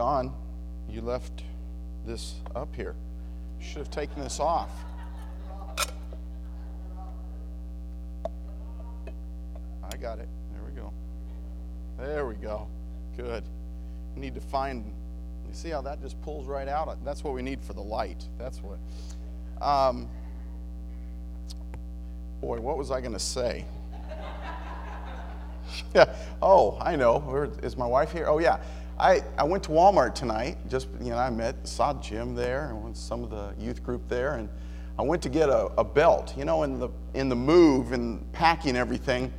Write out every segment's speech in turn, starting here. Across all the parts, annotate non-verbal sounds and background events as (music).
Don, you left this up here. Should have taken this off. I got it. There we go. There we go. Good. Need to find, you see how that just pulls right out? That's what we need for the light. That's what. Um, boy, what was I going to say? (laughs) yeah. Oh, I know. Where, is my wife here? Oh, yeah. I, I went to Walmart tonight. Just, you know, I met, saw Jim there and some of the youth group there. And I went to get a, a belt. You know, in the, in the move and packing everything,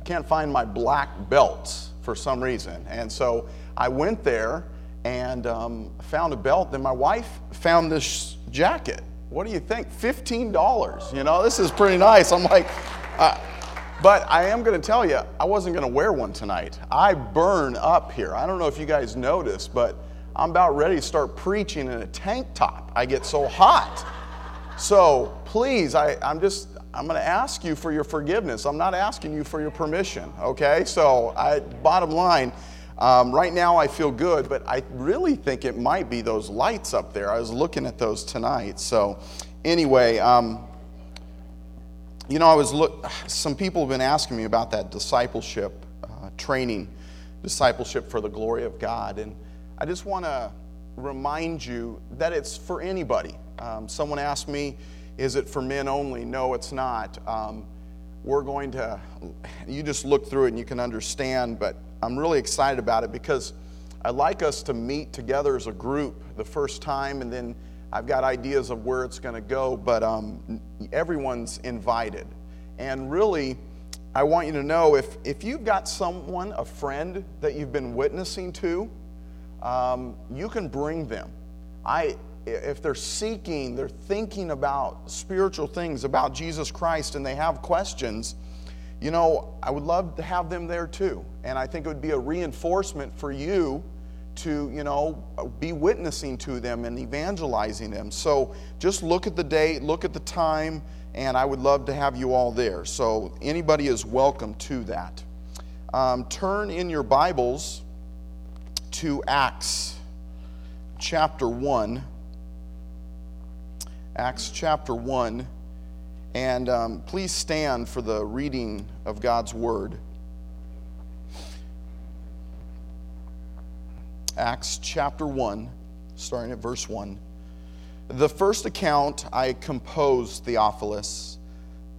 I can't find my black belts for some reason. And so I went there and um, found a belt. Then my wife found this jacket. What do you think? $15. You know, this is pretty nice. I'm like, uh, but I am going to tell you, I wasn't going to wear one tonight. I burn up here. I don't know if you guys noticed, but I'm about ready to start preaching in a tank top. I get so hot. So please, I, I'm just, I'm going to ask you for your forgiveness. I'm not asking you for your permission, okay? So, I, bottom line, um, right now I feel good, but I really think it might be those lights up there. I was looking at those tonight. So, anyway, um, you know, I was look. Some people have been asking me about that discipleship uh, training, discipleship for the glory of God, and I just want to remind you that it's for anybody. Um, someone asked me, "Is it for men only?" No, it's not. Um, we're going to. You just look through it and you can understand, but I'm really excited about it because I'd like us to meet together as a group the first time, and then I've got ideas of where it's going to go, but um, everyone's invited. And really, I want you to know if, if you've got someone, a friend that you've been witnessing to, um, you can bring them. I, if they're seeking, they're thinking about spiritual things, about Jesus Christ, and they have questions, you know, I would love to have them there too. And I think it would be a reinforcement for you to, you know, be witnessing to them and evangelizing them. So just look at the date, look at the time, and I would love to have you all there. So anybody is welcome to that. Um, turn in your Bibles to Acts chapter 1. Acts chapter 1. And um, please stand for the reading of God's Word. Acts chapter 1, starting at verse 1. The first account I composed, Theophilus,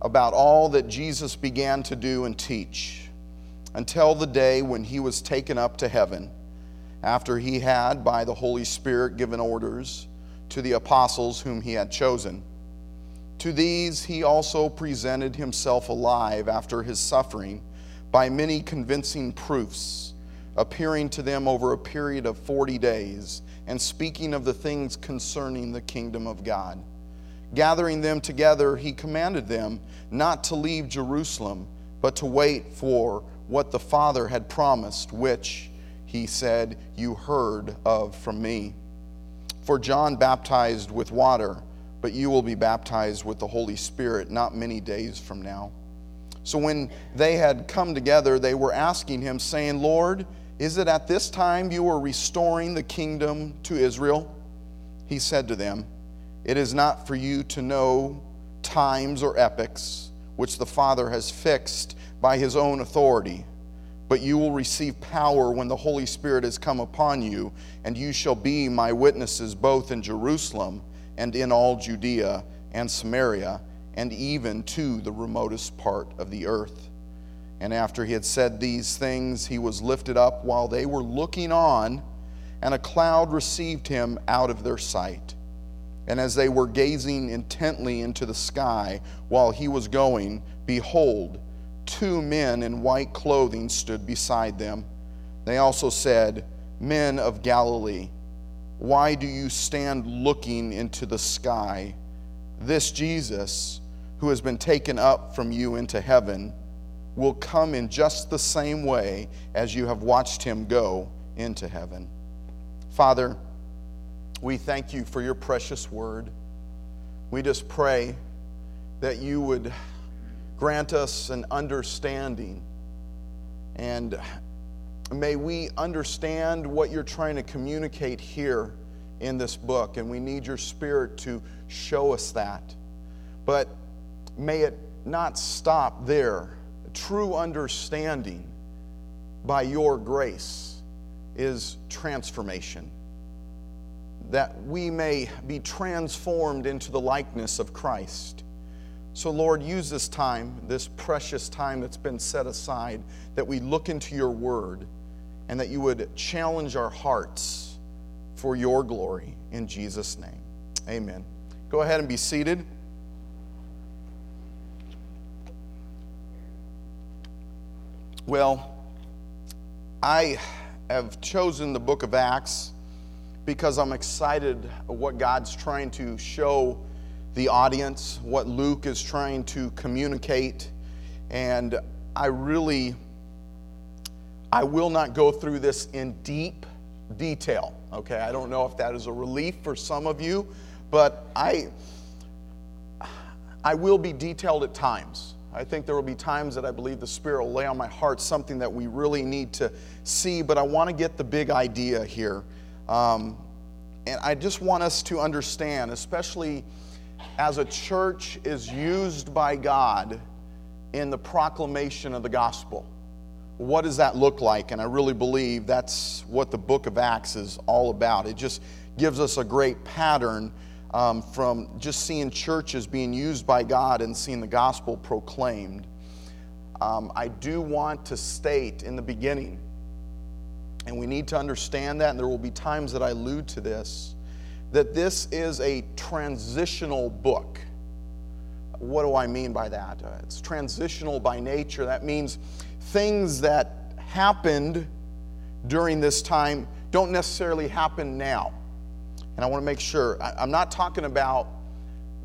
about all that Jesus began to do and teach until the day when he was taken up to heaven, after he had, by the Holy Spirit, given orders to the apostles whom he had chosen. To these he also presented himself alive after his suffering by many convincing proofs appearing to them over a period of 40 days and speaking of the things concerning the kingdom of God. Gathering them together, he commanded them not to leave Jerusalem, but to wait for what the Father had promised, which, he said, you heard of from me. For John baptized with water, but you will be baptized with the Holy Spirit not many days from now. So when they had come together, they were asking him, saying, Lord, is it at this time you are restoring the kingdom to Israel? He said to them, It is not for you to know times or epochs which the Father has fixed by his own authority, but you will receive power when the Holy Spirit has come upon you, and you shall be my witnesses both in Jerusalem and in all Judea and Samaria, and even to the remotest part of the earth. And after he had said these things, he was lifted up while they were looking on, and a cloud received him out of their sight. And as they were gazing intently into the sky while he was going, behold, two men in white clothing stood beside them. They also said, Men of Galilee, why do you stand looking into the sky? This Jesus, who has been taken up from you into heaven, will come in just the same way as you have watched him go into heaven. Father, we thank you for your precious word. We just pray that you would grant us an understanding and may we understand what you're trying to communicate here in this book, and we need your spirit to show us that. But may it not stop there. True understanding by your grace is transformation. That we may be transformed into the likeness of Christ. So, Lord, use this time, this precious time that's been set aside, that we look into your word and that you would challenge our hearts for your glory. In Jesus' name, amen. Go ahead and be seated. Well, I have chosen the book of Acts because I'm excited what God's trying to show the audience, what Luke is trying to communicate. And I really, I will not go through this in deep detail. Okay, I don't know if that is a relief for some of you, but I, I will be detailed at times. I think there will be times that I believe the Spirit will lay on my heart something that we really need to see, but I want to get the big idea here. Um, and I just want us to understand, especially as a church is used by God in the proclamation of the gospel. What does that look like? And I really believe that's what the book of Acts is all about. It just gives us a great pattern um, from just seeing churches being used by God and seeing the gospel proclaimed. Um, I do want to state in the beginning, and we need to understand that, and there will be times that I allude to this, that this is a transitional book. What do I mean by that? Uh, it's transitional by nature. That means things that happened during this time don't necessarily happen now. And I want to make sure, I'm not talking about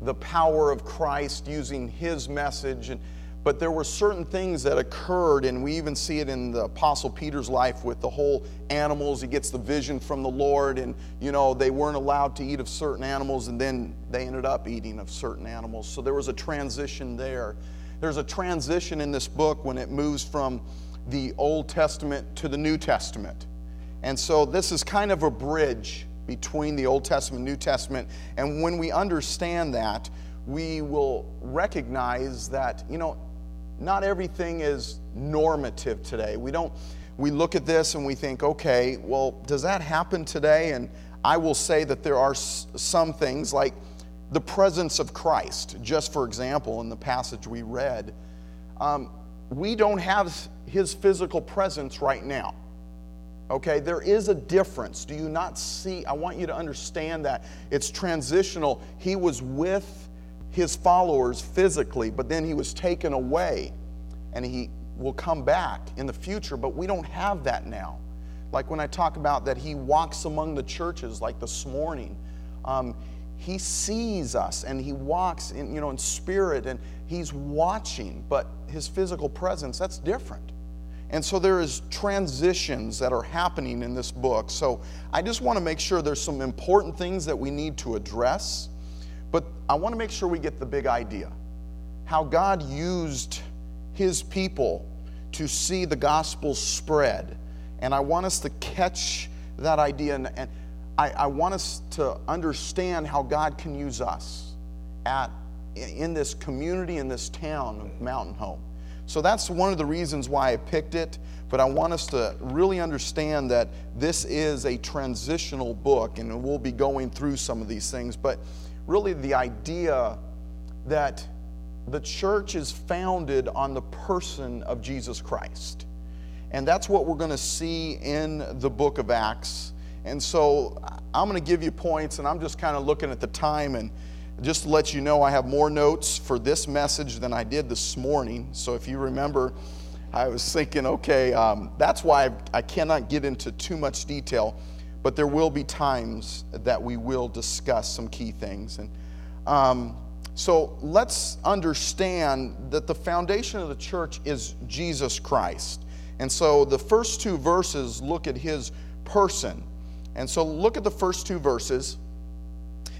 the power of Christ using his message, and, but there were certain things that occurred, and we even see it in the Apostle Peter's life with the whole animals. He gets the vision from the Lord, and you know, they weren't allowed to eat of certain animals, and then they ended up eating of certain animals. So there was a transition there. There's a transition in this book when it moves from the Old Testament to the New Testament. And so this is kind of a bridge between the Old Testament and New Testament. And when we understand that, we will recognize that, you know, not everything is normative today. We don't we look at this and we think, okay, well, does that happen today? And I will say that there are some things like the presence of Christ, just for example, in the passage we read. Um, we don't have his physical presence right now. Okay, there is a difference. Do you not see? I want you to understand that it's transitional. He was with his followers physically, but then he was taken away and he will come back in the future, but we don't have that now. Like when I talk about that he walks among the churches, like this morning, um, he sees us and he walks in, you know, in spirit and he's watching, but his physical presence, that's different. And so there is transitions that are happening in this book. So I just want to make sure there's some important things that we need to address, but I want to make sure we get the big idea. How God used his people to see the gospel spread. And I want us to catch that idea and, and I, I want us to understand how God can use us at in this community, in this town of Mountain Home. So that's one of the reasons why I picked it. But I want us to really understand that this is a transitional book, and we'll be going through some of these things. But really, the idea that the church is founded on the person of Jesus Christ. And that's what we're going to see in the book of Acts. And so I'm going to give you points, and I'm just kind of looking at the time and just to let you know, I have more notes for this message than I did this morning. So if you remember, I was thinking, okay, um, that's why I've, cannot get into too much detail, but there will be times that we will discuss some key things. And um, so let's understand that the foundation of the church is Jesus Christ. And so the first two verses look at his person. And so look at the first two verses.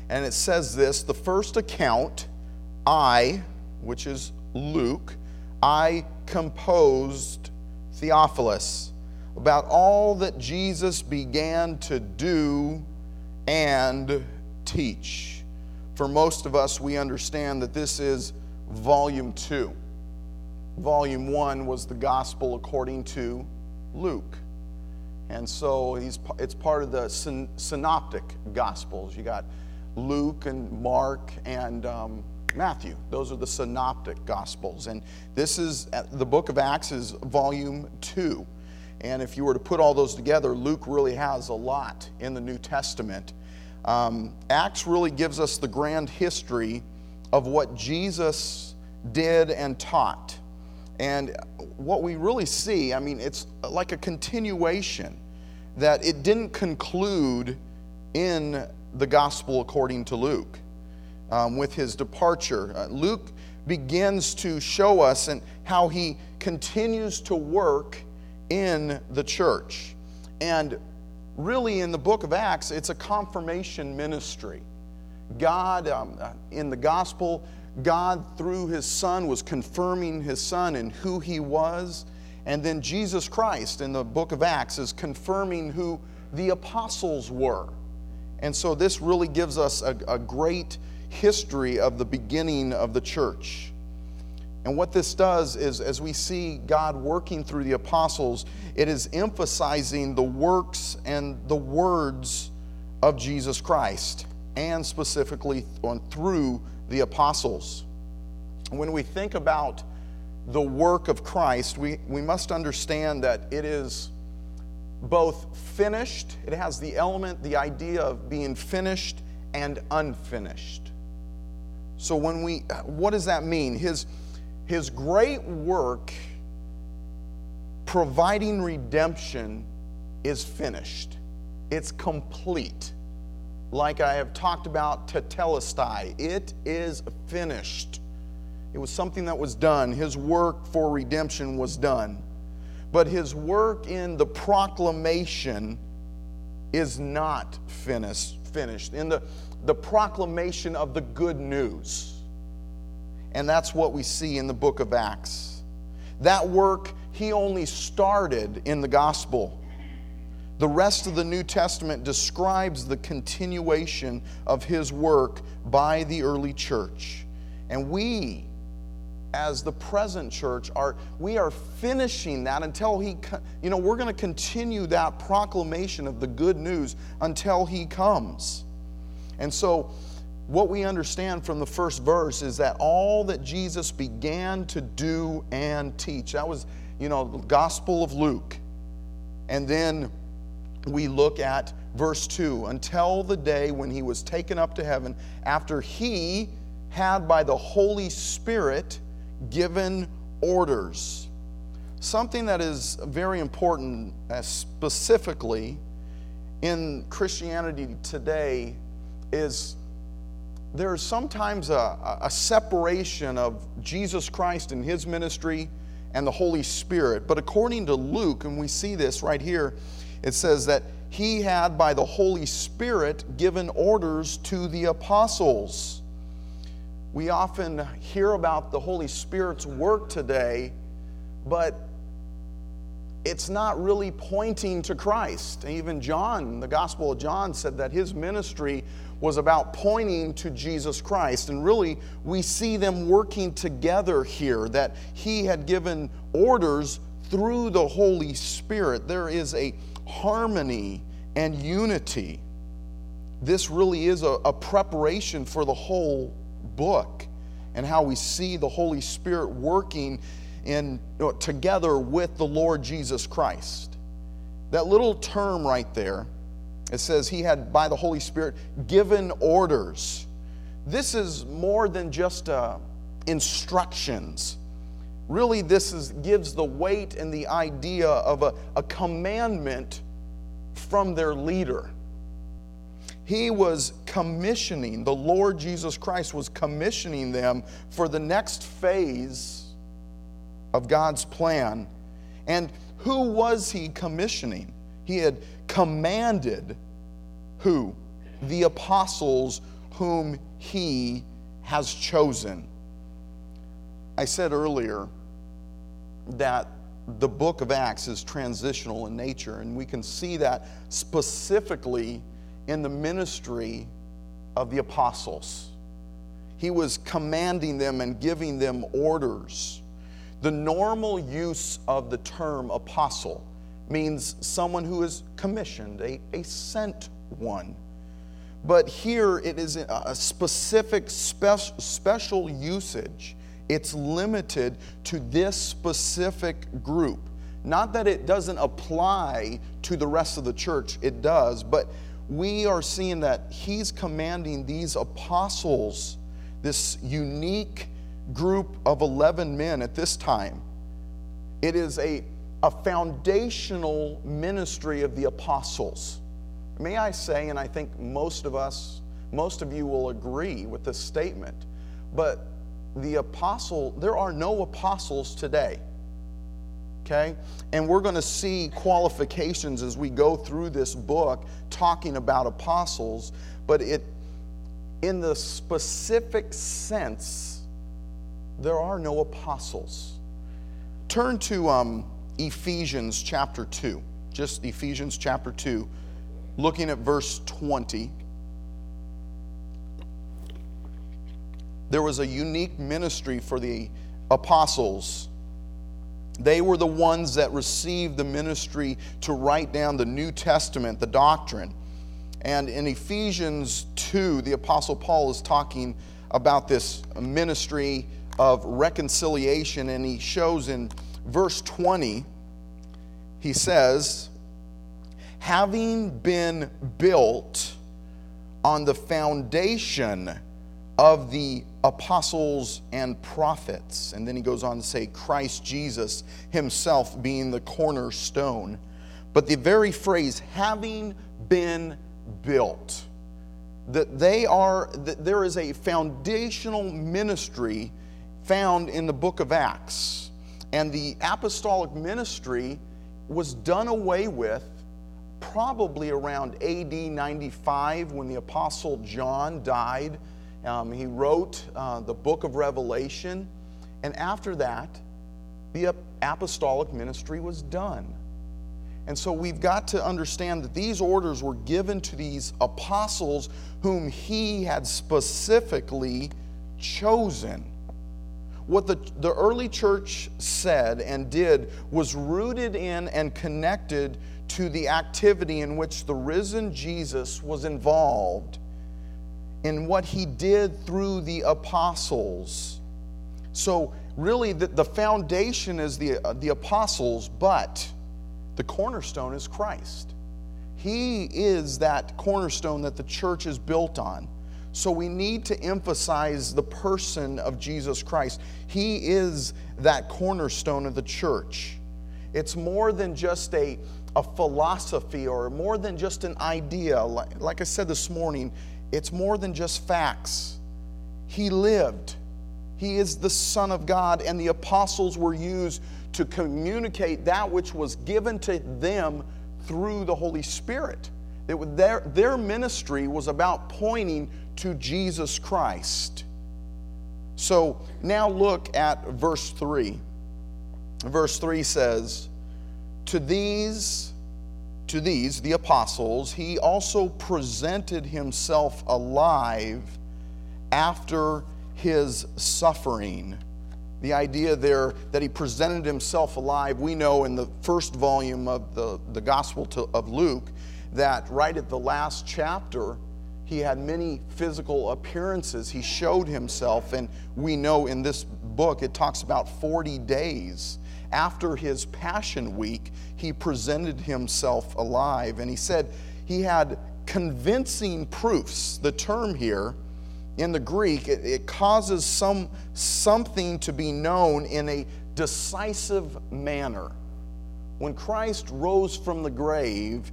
And it says this the first account, I, which is Luke, I composed Theophilus. about all that Jesus began to do and teach. For most of us, we understand that this is volume two. Volume one was the gospel according to Luke. And so it's part of the syn- synoptic gospels. You got Luke and Mark and um, Matthew. Those are the synoptic gospels. And this is uh, the book of Acts is volume two. And if you were to put all those together, Luke really has a lot in the New Testament. Um, Acts really gives us the grand history of what Jesus did and taught. And what we really see, I mean, it's like a continuation that it didn't conclude in the gospel according to Luke um, with his departure. Uh, Luke begins to show us and how he continues to work in the church. And really, in the book of Acts, it's a confirmation ministry. God, um, uh, in the gospel, God, through his Son, was confirming his Son and who he was. And then Jesus Christ in the book of Acts is confirming who the apostles were. And so this really gives us a, a great history of the beginning of the church. And what this does is, as we see God working through the apostles, it is emphasizing the works and the words of Jesus Christ, and specifically on, through the apostles. When we think about the work of Christ, we, we must understand that it is both finished, it has the element, the idea of being finished and unfinished. So, when we, uh, what does that mean? His, his great work providing redemption is finished, it's complete. Like I have talked about tetelestai, it is finished. It was something that was done. His work for redemption was done. But his work in the proclamation is not finished. finished. In the, the proclamation of the good news. And that's what we see in the book of Acts. That work he only started in the gospel. The rest of the New Testament describes the continuation of his work by the early church. And we, as the present church, are we are finishing that until he, you know, we're going to continue that proclamation of the good news until he comes. And so, what we understand from the first verse is that all that Jesus began to do and teach, that was, you know, the Gospel of Luke. And then we look at verse 2 until the day when he was taken up to heaven, after he had by the Holy Spirit given orders. Something that is very important, uh, specifically in Christianity today, is there's sometimes a, a separation of Jesus Christ and his ministry and the Holy Spirit. But according to Luke, and we see this right here, it says that he had by the Holy Spirit given orders to the apostles. We often hear about the Holy Spirit's work today, but it's not really pointing to Christ. Even John, the Gospel of John, said that his ministry was about pointing to Jesus Christ. And really, we see them working together here, that he had given orders through the Holy Spirit. There is a harmony and unity. This really is a, a preparation for the whole book and how we see the Holy Spirit working in, you know, together with the Lord Jesus Christ. That little term right there, it says he had, by the Holy Spirit, given orders. This is more than just uh, instructions. Really, this is, gives the weight and the idea of a, a commandment from their leader. He was commissioning, the Lord Jesus Christ was commissioning them for the next phase of God's plan. And who was he commissioning? He had commanded who? The apostles whom he has chosen. I said earlier that the book of Acts is transitional in nature, and we can see that specifically in the ministry of the apostles. He was commanding them and giving them orders. The normal use of the term apostle means someone who is commissioned, a, a sent one. But here it is a specific, spe- special usage. It's limited to this specific group. Not that it doesn't apply to the rest of the church, it does, but we are seeing that he's commanding these apostles, this unique group of 11 men at this time. It is a, a foundational ministry of the apostles. May I say, and I think most of us, most of you will agree with this statement, but the apostle, there are no apostles today. Okay? And we're going to see qualifications as we go through this book talking about apostles, but it in the specific sense, there are no apostles. Turn to um, Ephesians chapter 2, just Ephesians chapter 2, looking at verse 20. There was a unique ministry for the apostles. They were the ones that received the ministry to write down the New Testament, the doctrine. And in Ephesians 2, the Apostle Paul is talking about this ministry of reconciliation, and he shows in verse 20, he says, having been built on the foundation of the apostles and prophets. And then he goes on to say, Christ Jesus himself being the cornerstone. But the very phrase, having been built, that they are, that there is a foundational ministry found in the book of Acts. And the apostolic ministry was done away with probably around AD 95 when the apostle John died um, he wrote uh, the book of Revelation. And after that, the apostolic ministry was done. And so we've got to understand that these orders were given to these apostles whom he had specifically chosen. What the, the early church said and did was rooted in and connected to the activity in which the risen Jesus was involved in what he did through the apostles. So, really, the, the foundation is the, uh, the apostles, but the cornerstone is Christ. He is that cornerstone that the church is built on. So we need to emphasize the person of Jesus Christ. He is that cornerstone of the church. It's more than just a, a philosophy or more than just an idea. Like, like I said this morning, it's more than just facts. He lived. He is the Son of God, and the apostles were used to communicate that which was given to them through the Holy Spirit. It, their, their ministry was about pointing to Jesus Christ. So now look at verse 3. Verse 3 says, To these to these, the apostles, he also presented himself alive after his suffering. The idea there that he presented himself alive, we know in the first volume of the, the Gospel to, of Luke that right at the last chapter, he had many physical appearances. He showed himself, and we know in this book it talks about 40 days after his Passion Week, he presented himself alive. And he said he had convincing proofs. The term here in the Greek, it, it causes some, something to be known in a decisive manner. When Christ rose from the grave,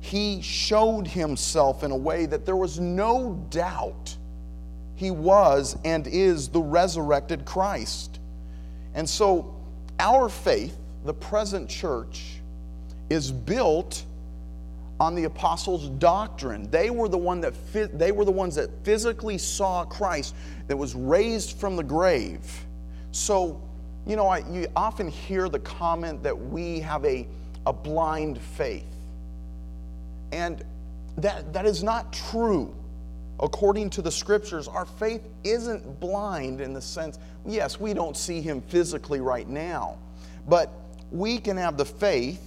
he showed himself in a way that there was no doubt he was and is the resurrected Christ. And so our faith, the present church, is built on the apostles' doctrine. They were the one that they were the ones that physically saw Christ that was raised from the grave. So you know, I, you often hear the comment that we have a, a blind faith. And that, that is not true. According to the scriptures, our faith isn't blind in the sense, yes, we don't see him physically right now, but we can have the faith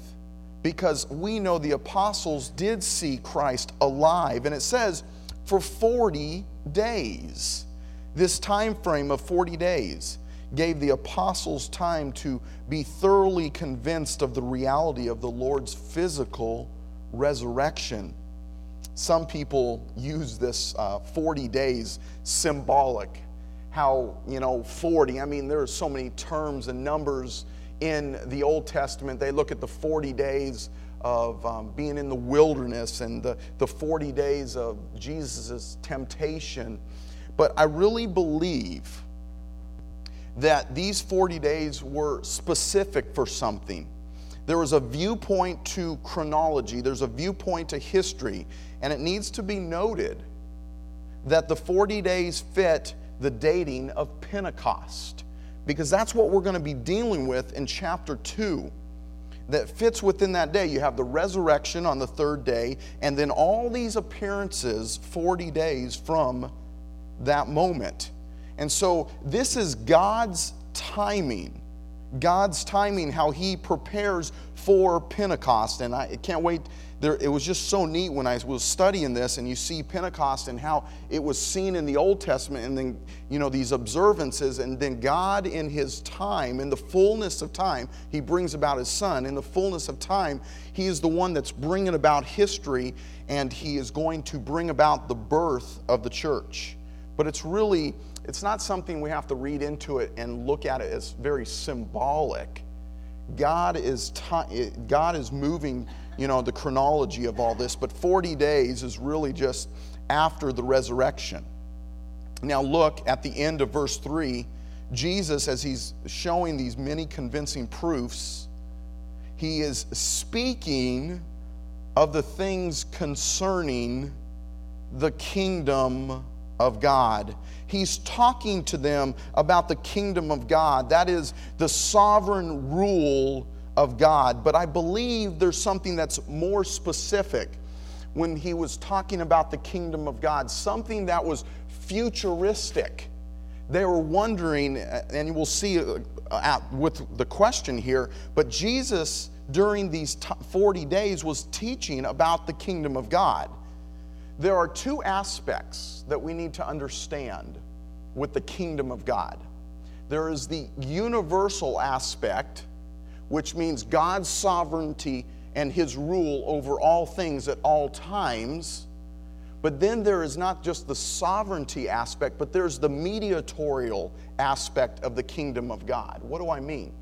because we know the apostles did see Christ alive. And it says, for 40 days. This time frame of 40 days gave the apostles time to be thoroughly convinced of the reality of the Lord's physical resurrection. Some people use this uh, 40 days symbolic. How, you know, 40, I mean, there are so many terms and numbers in the Old Testament. They look at the 40 days of um, being in the wilderness and the, the 40 days of Jesus' temptation. But I really believe that these 40 days were specific for something. There was a viewpoint to chronology, there's a viewpoint to history, and it needs to be noted that the 40 days fit the dating of Pentecost, because that's what we're going to be dealing with in chapter 2 that fits within that day. You have the resurrection on the third day, and then all these appearances 40 days from that moment. And so this is God's timing. God's timing, how He prepares for Pentecost. And I can't wait there, it was just so neat when I was studying this and you see Pentecost and how it was seen in the Old Testament and then, you know, these observances. And then God, in His time, in the fullness of time, He brings about His Son. In the fullness of time, He is the one that's bringing about history and He is going to bring about the birth of the church. But it's really, it's not something we have to read into it and look at it as very symbolic. God is, God is moving you know, the chronology of all this, but 40 days is really just after the resurrection. Now, look at the end of verse 3. Jesus, as he's showing these many convincing proofs, he is speaking of the things concerning the kingdom of God. He's talking to them about the kingdom of God. That is the sovereign rule of God. But I believe there's something that's more specific when he was talking about the kingdom of God, something that was futuristic. They were wondering, and you will see uh, with the question here, but Jesus during these 40 days was teaching about the kingdom of God. There are two aspects that we need to understand with the kingdom of God. There is the universal aspect, which means God's sovereignty and his rule over all things at all times. But then there is not just the sovereignty aspect, but there's the mediatorial aspect of the kingdom of God. What do I mean?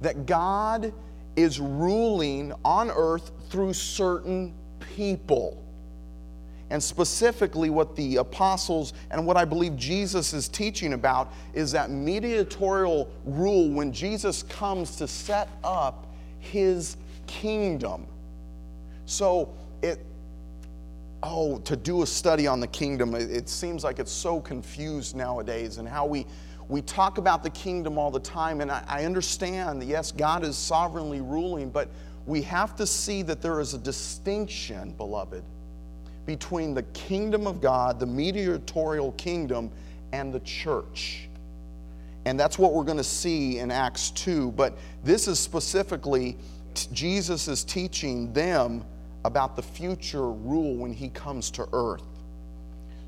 That God is ruling on earth through certain people and specifically what the apostles and what I believe Jesus is teaching about is that mediatorial rule when Jesus comes to set up his kingdom. So it oh, to do a study on the kingdom, it, it seems like it's so confused nowadays and how we we talk about the kingdom all the time, and I, I understand that yes, God is sovereignly ruling, but we have to see that there is a distinction, beloved, between the kingdom of God, the mediatorial kingdom, and the church. And that's what we're going to see in Acts 2. But this is specifically, Jesus is teaching them about the future rule when he comes to earth.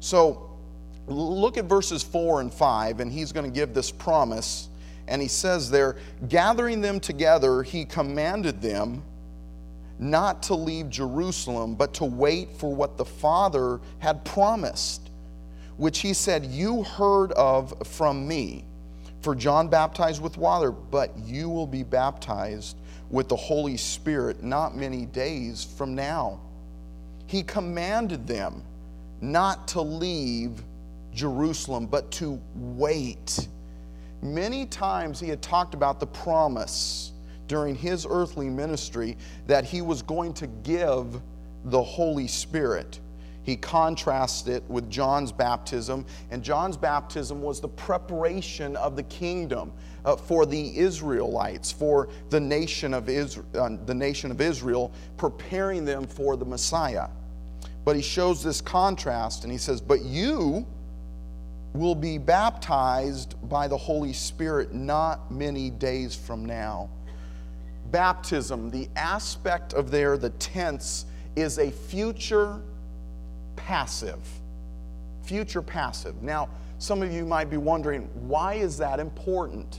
So look at verses 4 and 5, and he's going to give this promise. And he says there, gathering them together, he commanded them not to leave Jerusalem, but to wait for what the Father had promised, which he said, You heard of from me. For John baptized with water, but you will be baptized with the Holy Spirit not many days from now. He commanded them not to leave Jerusalem, but to wait. Many times he had talked about the promise during his earthly ministry that he was going to give the Holy Spirit. he contrasts it with John's baptism. And John's baptism was the preparation of the kingdom uh, for the Israelites, for the nation, of uh, the nation of Israel, preparing them for the Messiah. But he shows this contrast and he says, But you will be baptized by the Holy Spirit not many days from now. Baptism, the aspect of there, the tense, is a future passive. Future passive. Now, some of you might be wondering, why is that important?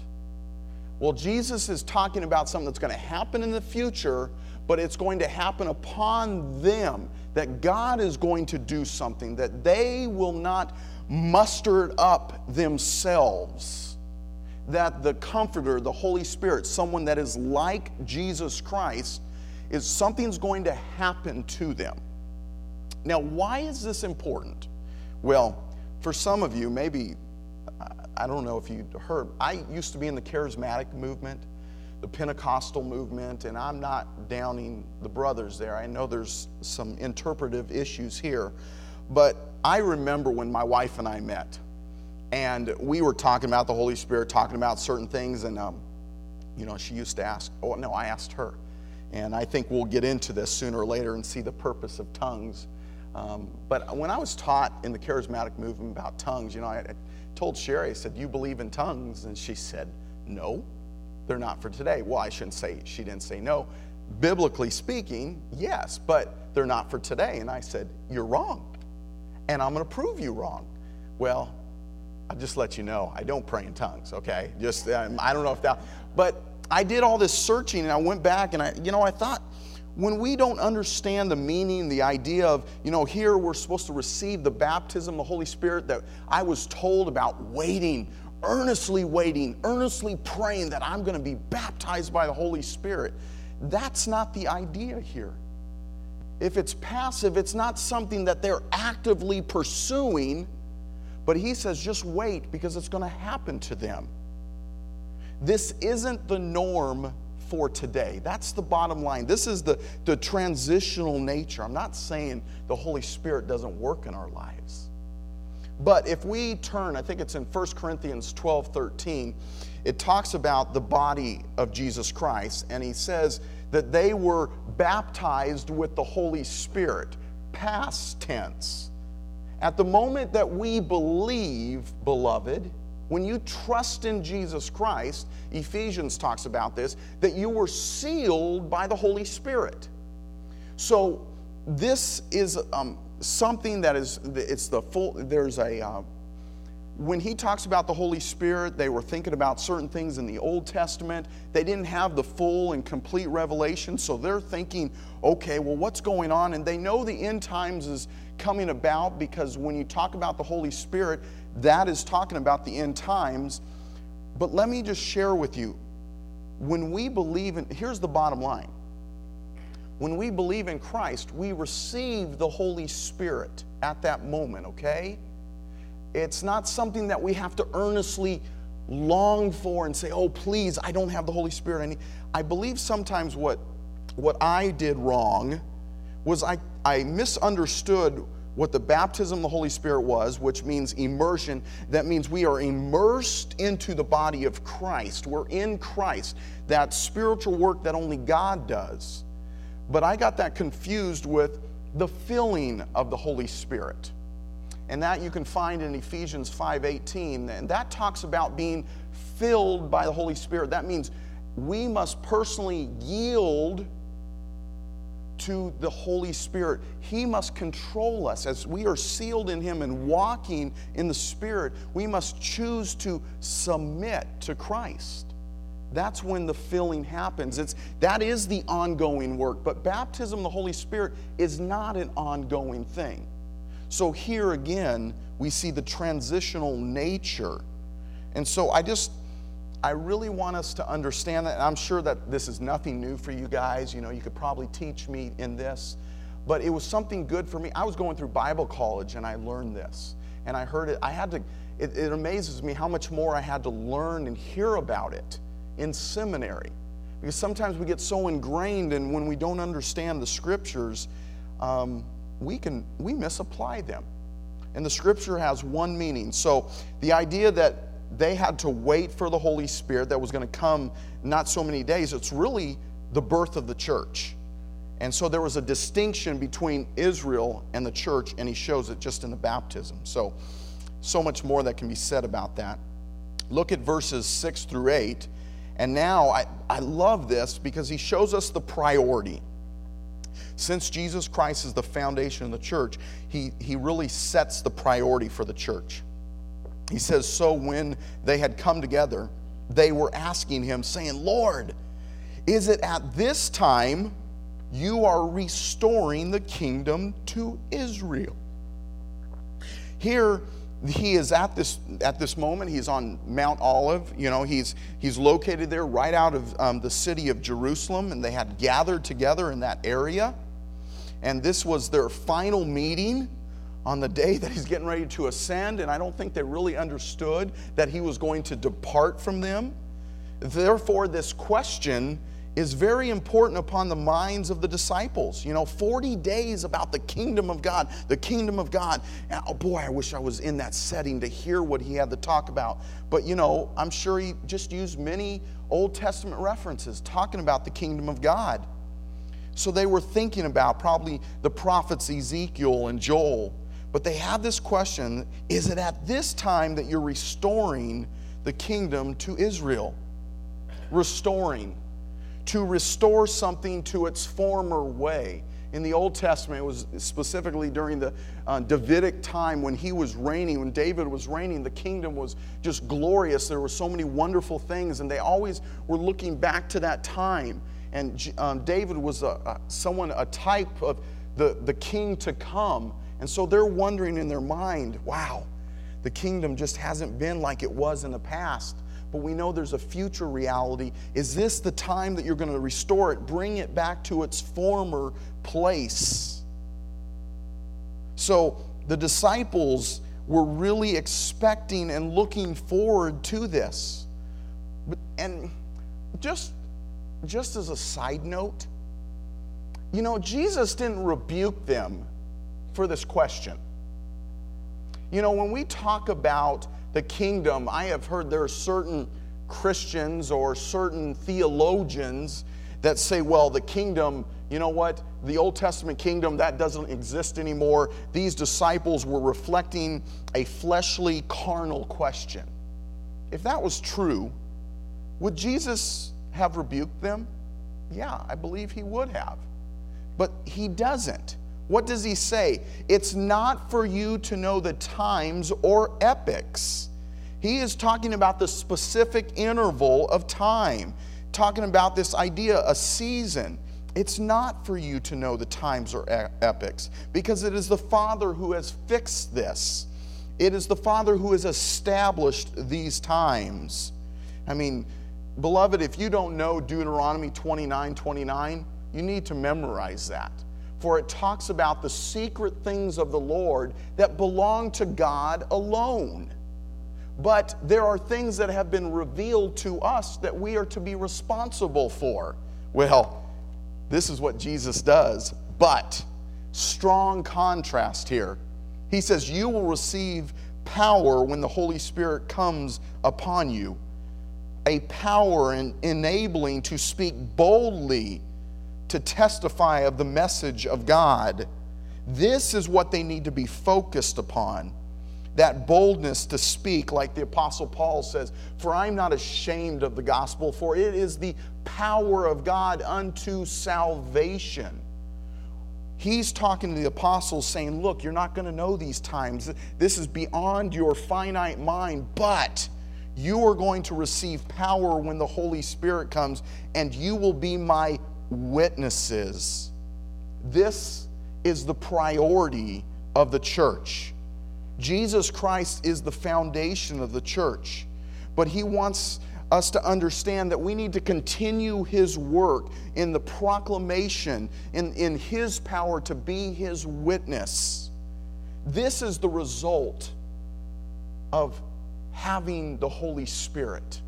Well, Jesus is talking about something that's going to happen in the future, but it's going to happen upon them that God is going to do something, that they will not muster it up themselves. That the Comforter, the Holy Spirit, someone that is like Jesus Christ, is something's going to happen to them. Now, why is this important? Well, for some of you, maybe, I don't know if you heard, I used to be in the charismatic movement, the Pentecostal movement, and I'm not downing the brothers there. I know there's some interpretive issues here, but I remember when my wife and I met, and we were talking about the Holy Spirit, talking about certain things, and, um, you know, she used to ask, oh, no, I asked her. And I think we'll get into this sooner or later and see the purpose of tongues um, but when I was taught in the charismatic movement about tongues, you know, I, I told Sherry, I said, You believe in tongues? And she said, No, they're not for today. Well, I shouldn't say, she didn't say no. Biblically speaking, yes, but they're not for today. And I said, You're wrong. And I'm going to prove you wrong. Well, I'll just let you know, I don't pray in tongues, okay? Just, um, I don't know if that, but I did all this searching and I went back and I, you know, I thought, when we don't understand the meaning, the idea of, you know, here we're supposed to receive the baptism of the Holy Spirit that I was told about waiting, earnestly waiting, earnestly praying that I'm going to be baptized by the Holy Spirit. That's not the idea here. If it's passive, it's not something that they're actively pursuing, but he says just wait because it's going to happen to them. This isn't the norm for today. That's the bottom line. This is the, the transitional nature. I'm not saying the Holy Spirit doesn't work in our lives. But if we turn, I think it's in 1 Corinthians 12 13, it talks about the body of Jesus Christ, and he says that they were baptized with the Holy Spirit, past tense. At the moment that we believe, beloved, when you trust in Jesus Christ, Ephesians talks about this, that you were sealed by the Holy Spirit. So this is um, something that is, it's the full, there's a, uh, when he talks about the Holy Spirit, they were thinking about certain things in the Old Testament. They didn't have the full and complete revelation, so they're thinking, okay, well, what's going on? And they know the end times is coming about because when you talk about the Holy Spirit, that is talking about the end times. But let me just share with you when we believe in, here's the bottom line. When we believe in Christ, we receive the Holy Spirit at that moment, okay? It's not something that we have to earnestly long for and say, oh, please, I don't have the Holy Spirit. I, need. I believe sometimes what, what I did wrong was I, I misunderstood what the baptism of the Holy Spirit was, which means immersion. That means we are immersed into the body of Christ. We're in Christ, that spiritual work that only God does. But I got that confused with the filling of the Holy Spirit. And that you can find in Ephesians 5:18 and that talks about being filled by the Holy Spirit. That means we must personally yield to the Holy Spirit. He must control us. As we are sealed in Him and walking in the Spirit, we must choose to submit to Christ. That's when the filling happens. It's, that is the ongoing work. But baptism the Holy Spirit is not an ongoing thing. So here again, we see the transitional nature. And so I just I really want us to understand that. And I'm sure that this is nothing new for you guys. You know, you could probably teach me in this, but it was something good for me. I was going through Bible college and I learned this. And I heard it. I had to, it, it amazes me how much more I had to learn and hear about it in seminary. Because sometimes we get so ingrained, and when we don't understand the scriptures, um, we can we misapply them. And the scripture has one meaning. So the idea that they had to wait for the Holy Spirit that was going to come not so many days, it's really the birth of the church. And so there was a distinction between Israel and the church, and he shows it just in the baptism. So, so much more that can be said about that. Look at verses 6 through 8. And now I, I love this because he shows us the priority. Since Jesus Christ is the foundation of the church, he, he really sets the priority for the church. He says, So when they had come together, they were asking him, saying, Lord, is it at this time you are restoring the kingdom to Israel? Here, he is at this at this moment he's on Mount Olivet you know he's he's located there right out of um, the city of jerusalem and they had gathered together in that area and this was their final meeting on the day that he's getting ready to ascend and i don't think they really understood that he was going to depart from them therefore this question is very important upon the minds of the disciples. You know, 40 days about the kingdom of God, the kingdom of God. And, oh boy, I wish I was in that setting to hear what he had to talk about. But you know, I'm sure he just used many Old Testament references talking about the kingdom of God. So they were thinking about probably the prophets Ezekiel and Joel. But they have this question is it at this time that you're restoring the kingdom to Israel? Restoring to restore something to its former way. In the Old Testament, it was specifically during the uh, Davidic time when he was reigning, when David was reigning, the kingdom was just glorious. There were so many wonderful things, and they always were looking back to that time. And um, David was a, a, someone, a type of the, the king to come. And so they're wondering in their mind, wow, the kingdom just hasn't been like it was in the past but we know there's a future reality. Is this the time that you're going to restore it, bring it back to its former place? So the disciples were really expecting and looking forward to this. And just, just as a side note, you know, Jesus didn't rebuke them for this question. You know, when we talk about the kingdom, I have heard there are certain Christians or certain theologians that say, well, the kingdom, you know what? The Old Testament kingdom, that doesn't exist anymore. These disciples were reflecting a fleshly, carnal question. If that was true, would Jesus have rebuked them? Yeah, I believe he would have. But he doesn't. What does he say? It's not for you to know the times or epochs. He is talking about the specific interval of time, talking about this idea, a season. It's not for you to know the times or epochs because it is the Father who has fixed this. It is the Father who has established these times. I mean, beloved, if you don't know Deuteronomy 29 29, you need to memorize that for it talks about the secret things of the Lord that belong to God alone. But there are things that have been revealed to us that we are to be responsible for. Well, this is what Jesus does, but strong contrast here. He says, You will receive power when the Holy Spirit comes upon you, a power in enabling to speak boldly to testify of the message of God. This is what they need to be focused upon. That boldness to speak, like the Apostle Paul says, For I'm not ashamed of the gospel, for it is the power of God unto salvation. He's talking to the apostles saying, Look, you're not going to know these times. This is beyond your finite mind, but you are going to receive power when the Holy Spirit comes, and you will be my witnesses. This is the priority of the church. Jesus Christ is the foundation of the church, but he wants us to understand that we need to continue his work in the proclamation, in, in his power to be his witness. This is the result of having the Holy Spirit.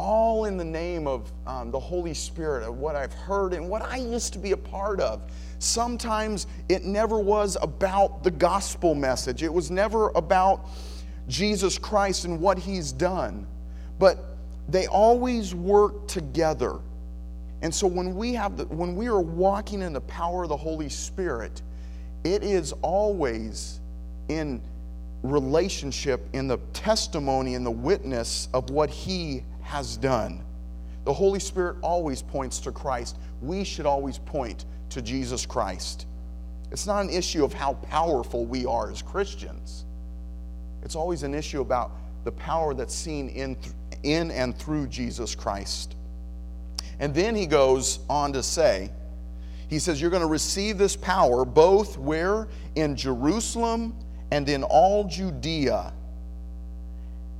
All in the name of um, the Holy Spirit, of what I've heard and what I used to be a part of. Sometimes it never was about the gospel message, it was never about Jesus Christ and what he's done. But they always work together. And so when we have the, when we are walking in the power of the Holy Spirit, it is always in relationship in the testimony and the witness of what he has done. The Holy Spirit always points to Christ. We should always point to Jesus Christ. It's not an issue of how powerful we are as Christians. It's always an issue about the power that's seen in, in and through Jesus Christ. And then he goes on to say, he says, You're going to receive this power both where? In Jerusalem and in all Judea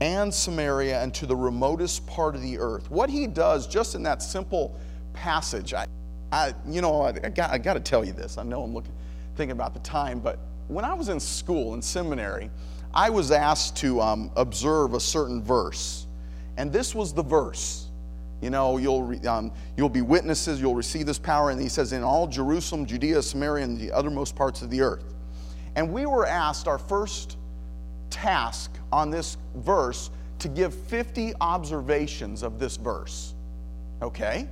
and Samaria and to the remotest part of the earth. What he does just in that simple passage, I, I you know, I, I, got, I got to tell you this. I know I'm looking, thinking about the time, but when I was in school, in seminary, I was asked to um, observe a certain verse. And this was the verse. You know, you'll, um, you'll be witnesses, you'll receive this power. And he says, in all Jerusalem, Judea, Samaria, and the uttermost parts of the earth. And we were asked our first task on this verse to give 50 observations of this verse. Okay?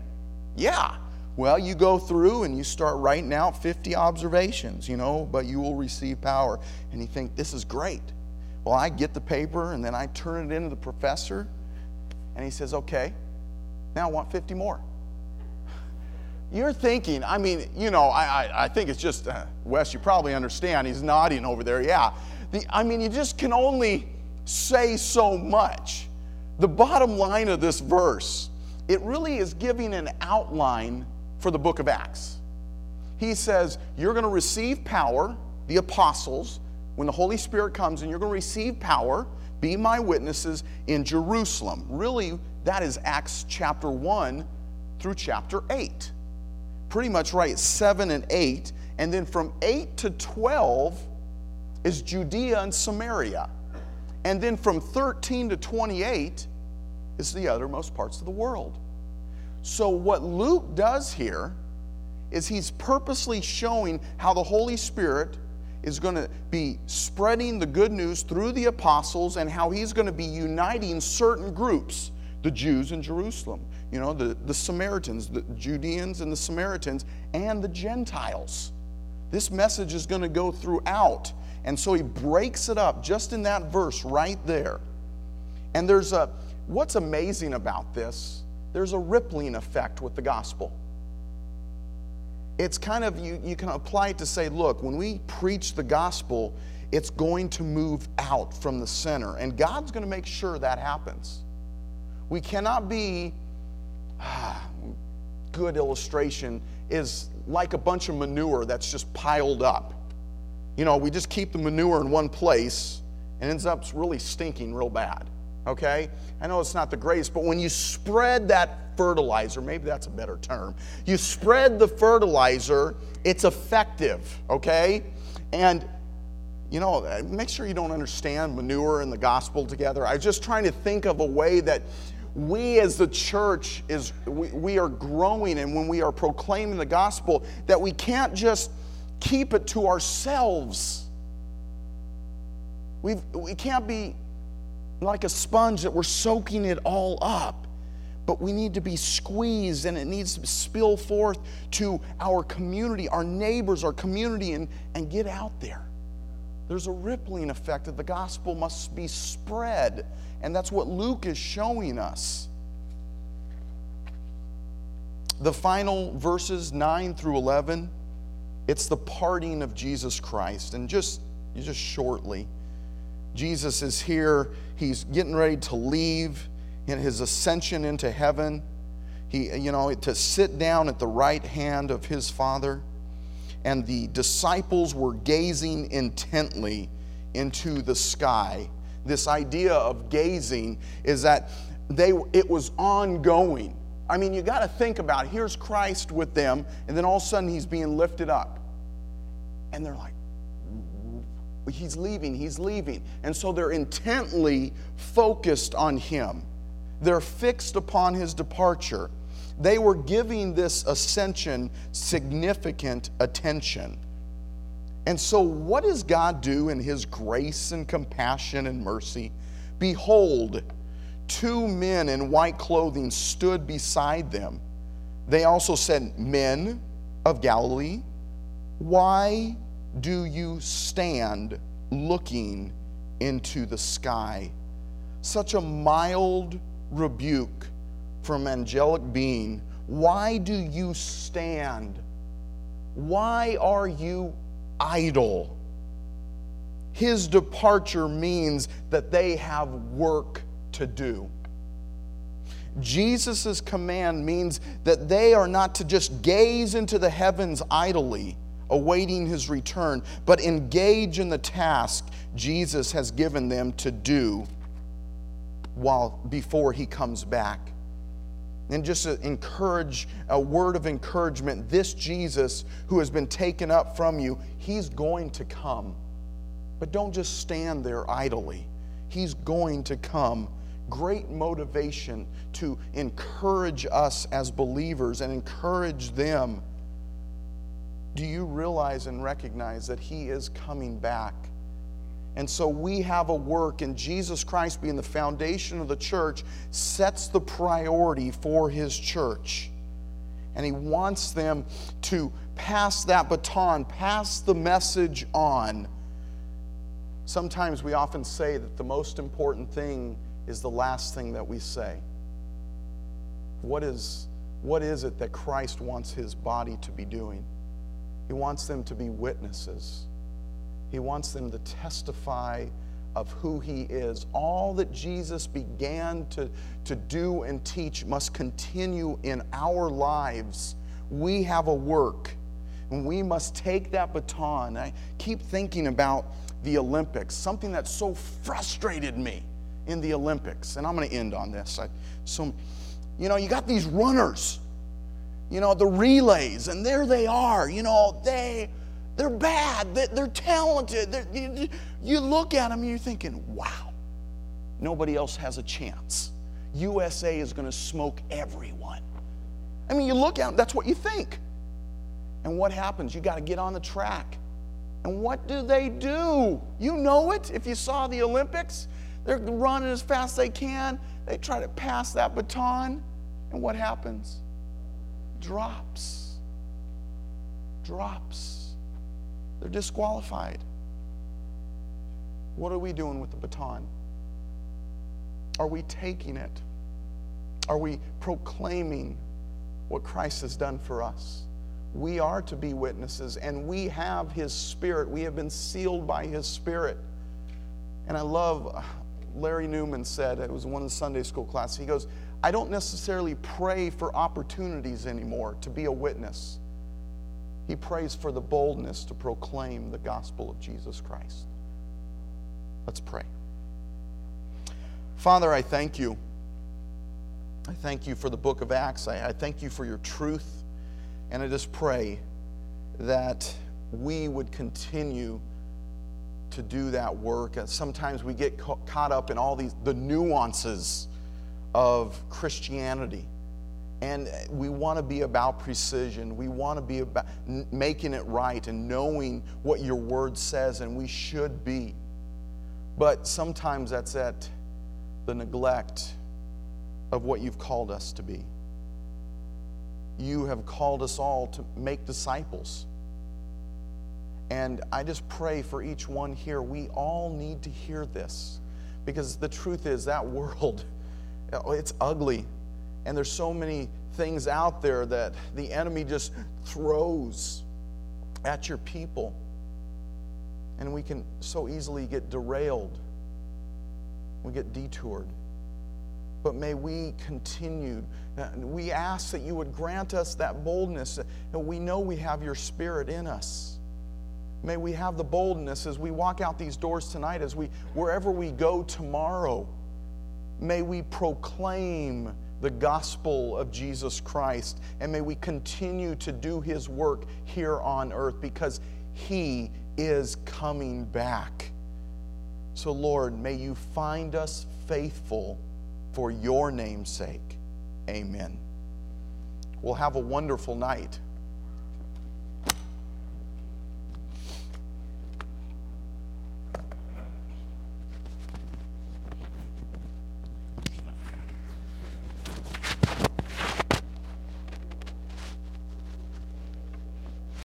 Yeah. Well, you go through and you start writing out 50 observations, you know, but you will receive power. And you think, this is great. Well, I get the paper and then I turn it into the professor, and he says, okay, now I want 50 more. You're thinking, I mean, you know, I, I, I think it's just, uh, Wes, you probably understand. He's nodding over there. Yeah. The, I mean, you just can only say so much. The bottom line of this verse, it really is giving an outline for the book of Acts. He says, You're going to receive power, the apostles, when the Holy Spirit comes, and you're going to receive power, be my witnesses in Jerusalem. Really, that is Acts chapter 1 through chapter 8. Pretty much right, 7 and 8. And then from 8 to 12, is Judea and Samaria. And then from 13 to 28 is the othermost parts of the world. So, what Luke does here is he's purposely showing how the Holy Spirit is going to be spreading the good news through the apostles and how he's going to be uniting certain groups the Jews in Jerusalem, you know, the, the Samaritans, the Judeans and the Samaritans, and the Gentiles. This message is going to go throughout. And so he breaks it up just in that verse right there. And there's a, what's amazing about this, there's a rippling effect with the gospel. It's kind of, you, you can apply it to say, look, when we preach the gospel, it's going to move out from the center. And God's going to make sure that happens. We cannot be, ah, (sighs) good illustration is like a bunch of manure that's just piled up you know, we just keep the manure in one place and ends up really stinking real bad. Okay? I know it's not the greatest, but when you spread that fertilizer, maybe that's a better term, you spread the fertilizer, it's effective. Okay? And you know, uh, make sure you don't understand manure and the gospel together. I was just trying to think of a way that we as the church is we, we are growing and when we are proclaiming the gospel that we can't just keep it to ourselves. We've, we can't be like a sponge that we're soaking it all up, but we need to be squeezed and it needs to spill forth to our community, our neighbors, our community, and, and get out there. There's a rippling effect that the gospel must be spread, and that's what Luke is showing us. The final verses 9 through 11 it's the parting of Jesus Christ. And just, just shortly, Jesus is here. He's getting ready to leave in his ascension into heaven. He, you know, to sit down at the right hand of his Father. And the disciples were gazing intently into the sky. This idea of gazing is that they, it was ongoing. I mean, you got to think about it. here's Christ with them, and then all of a sudden he's being lifted up. And they're like, He's leaving, he's leaving. And so they're intently focused on him. They're fixed upon his departure. They were giving this ascension significant attention. And so, what does God do in his grace and compassion and mercy? Behold, two men in white clothing stood beside them. They also said, Men of Galilee, why do you stand looking into the sky? Such a mild rebuke from angelic being. Why do you stand? Why are you idle? His departure means that they have work to do. Jesus' command means that they are not to just gaze into the heavens idly, awaiting his return, but engage in the task Jesus has given them to do while before he comes back. And just to encourage a word of encouragement this Jesus who has been taken up from you, he's going to come. But don't just stand there idly. He's going to come. Great motivation to encourage us as believers and encourage them. Do you realize and recognize that He is coming back? And so we have a work, and Jesus Christ being the foundation of the church sets the priority for His church. And He wants them to pass that baton, pass the message on. Sometimes we often say that the most important thing is the last thing that we say. What is, what is it that Christ wants His body to be doing? He wants them to be witnesses. He wants them to testify of who He is. All that Jesus began to, to do and teach must continue in our lives. We have a work, and we must take that baton. I keep thinking about the Olympics, something that so frustrated me in the Olympics. And I'm going to end on this. I, so, you know, you got these runners, you know, the relays, and there they are. You know, they they're bad. They're talented. They're, you, you look at them and you're thinking, wow, nobody else has a chance. USA is going to smoke everyone. I mean, you look at them, that's what you think. And what happens? You got to get on the track. And what do they do? You know it if you saw the Olympics. They're running as fast as they can. They try to pass that baton. And what happens? Drops. Drops. They're disqualified. What are we doing with the baton? Are we taking it? Are we proclaiming what Christ has done for us? We are to be witnesses, and we have His Spirit. We have been sealed by His Spirit. And I love, uh, Larry Newman said, it was one of the Sunday school classes, he goes, I don't necessarily pray for opportunities anymore to be a witness. He prays for the boldness to proclaim the gospel of Jesus Christ. Let's pray. Father, I thank you. I thank you for the book of Acts. I, I thank you for your truth. And I just pray that we would continue to do that work. Uh, sometimes we get caught up in all these the nuances of Christianity. And we want to be about precision. We want to be about making it right and knowing what your word says, and we should be. But sometimes that's at the neglect of what you've called us to be. You have called us all to make disciples. And I just pray for each one here. We all need to hear this because the truth is that (laughs) world, it's ugly and there's so many things out there that the enemy just throws at your people. And we can so easily get derailed. We get detoured. But may we continue. Uh, we ask that you would grant us that boldness. Uh, and we know we have your spirit in us. May we have the boldness as we walk out these doors tonight, as we wherever we go tomorrow. May we proclaim the gospel of Jesus Christ. And may we continue to do his work here on earth because he is coming back. So, Lord, may you find us faithful for your name's sake. Amen. We'll have a wonderful night.